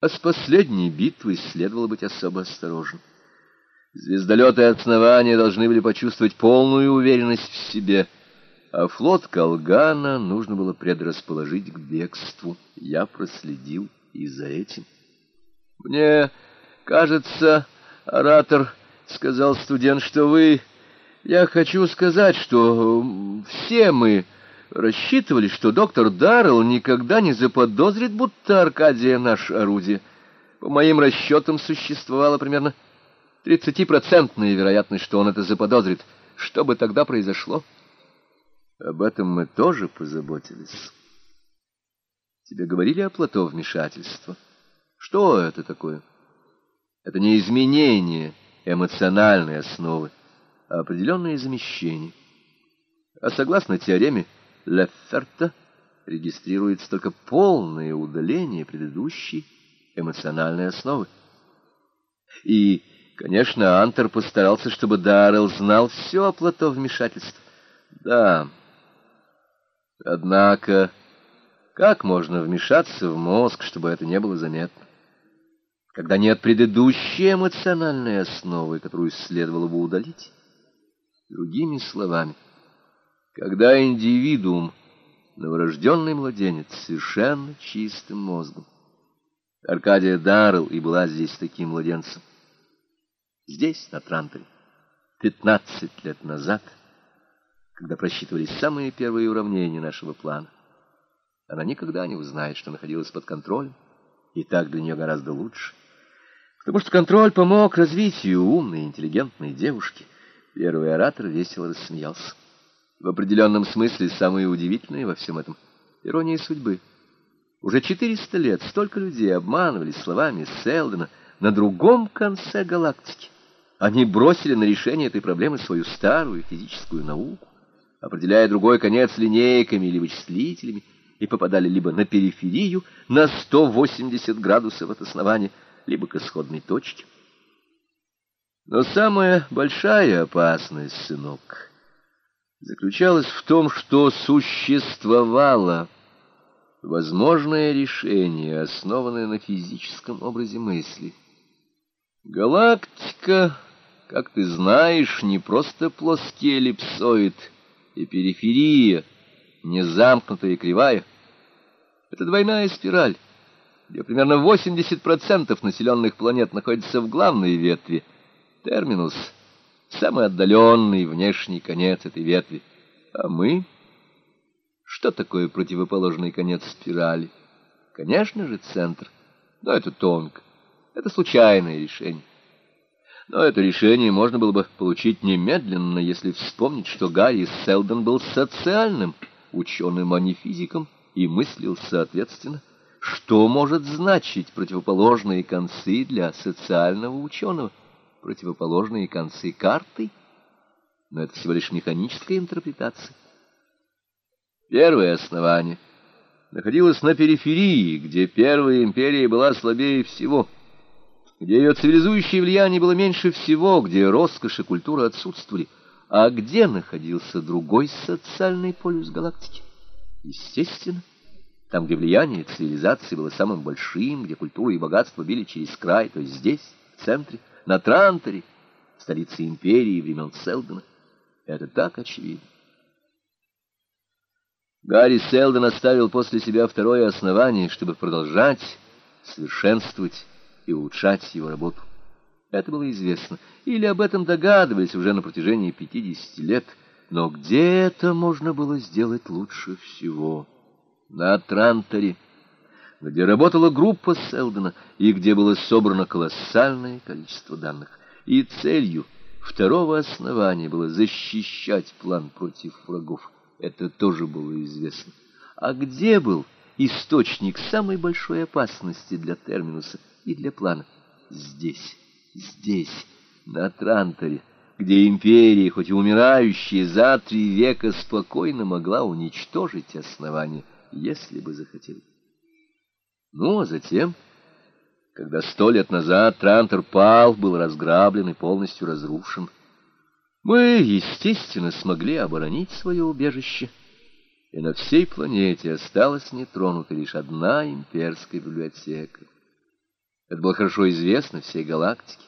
А с последней битвой следовало быть особо осторожным. Звездолеты основания должны были почувствовать полную уверенность в себе, а флот Колгана нужно было предрасположить к бегству. Я проследил и за этим. «Мне кажется, оратор, — сказал студент, — что вы... Я хочу сказать, что все мы рассчитывали, что доктор Даррелл никогда не заподозрит, будто Аркадия наш орудие. По моим расчетам существовало примерно тридцатипроцентная вероятность, что он это заподозрит. Что бы тогда произошло? Об этом мы тоже позаботились. Тебе говорили о плато вмешательства? Что это такое? Это не изменение эмоциональной основы, а определенное замещение. А согласно теореме Лефферта, регистрируется только полное удаление предыдущей эмоциональной основы. И Конечно, Антер постарался, чтобы Даррелл знал все о плато вмешательств. Да. Однако, как можно вмешаться в мозг, чтобы это не было заметно? Когда нет предыдущей эмоциональной основы, которую следовало бы удалить? Другими словами, когда индивидуум, новорожденный младенец, совершенно чистым мозгом. Аркадия Даррелл и была здесь таким младенцем здесь, на Транторе, пятнадцать лет назад, когда просчитывались самые первые уравнения нашего плана. Она никогда не узнает, что находилась под контролем, и так для нее гораздо лучше. Потому что контроль помог развитию умной, интеллигентной девушки. Первый оратор весело рассмеялся. В определенном смысле самое удивительное во всем этом — ирония судьбы. Уже четыреста лет столько людей обманывались словами Селдена на другом конце галактики. Они бросили на решение этой проблемы свою старую физическую науку, определяя другой конец линейками или вычислителями, и попадали либо на периферию на 180 градусов от основания, либо к исходной точке. Но самая большая опасность, сынок, заключалась в том, что существовало возможное решение, основанное на физическом образе мысли. Галактика как ты знаешь, не просто плоский эллипсоид и периферия, не замкнутая и кривая. Это двойная спираль, где примерно 80% населенных планет находится в главной ветви. Терминус — самый отдаленный внешний конец этой ветви. А мы... Что такое противоположный конец спирали? Конечно же, центр. Но это тонко. Это случайное решение. Но это решение можно было бы получить немедленно, если вспомнить, что Гарри Селдон был социальным ученым, а не физиком, и мыслил соответственно. Что может значить противоположные концы для социального ученого? Противоположные концы карты? Но это всего лишь механическая интерпретация. Первое основание находилось на периферии, где Первая империя была слабее всего — где ее цивилизующее влияние было меньше всего, где роскошь и культура отсутствовали, а где находился другой социальный полюс галактики? Естественно, там, где влияние цивилизации было самым большим, где культура и богатство били через край, то есть здесь, в центре, на Транторе, столице империи времен Селдона. Это так очевидно. Гарри Селдон оставил после себя второе основание, чтобы продолжать совершенствовать и улучшать его работу. Это было известно, или об этом догадывались уже на протяжении 50 лет, но где это можно было сделать лучше всего? На Транторе, где работала группа Селдона и где было собрано колоссальное количество данных. И целью второго основания было защищать план против врагов. Это тоже было известно. А где был источник самой большой опасности для Терминуса — и для плана. Здесь, здесь, на Транторе, где империя, хоть и умирающая за три века, спокойно могла уничтожить основание, если бы захотела. Ну, а затем, когда сто лет назад Трантор пал, был разграблен и полностью разрушен, мы, естественно, смогли оборонить свое убежище, и на всей планете осталась нетронутой лишь одна имперская библиотека. Это было хорошо известно всей галактике,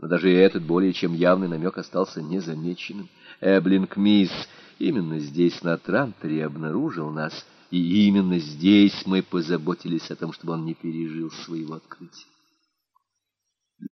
но даже и этот более чем явный намек остался незамеченным. Эблинг Мисс именно здесь, на Транторе, обнаружил нас, и именно здесь мы позаботились о том, чтобы он не пережил своего открытия.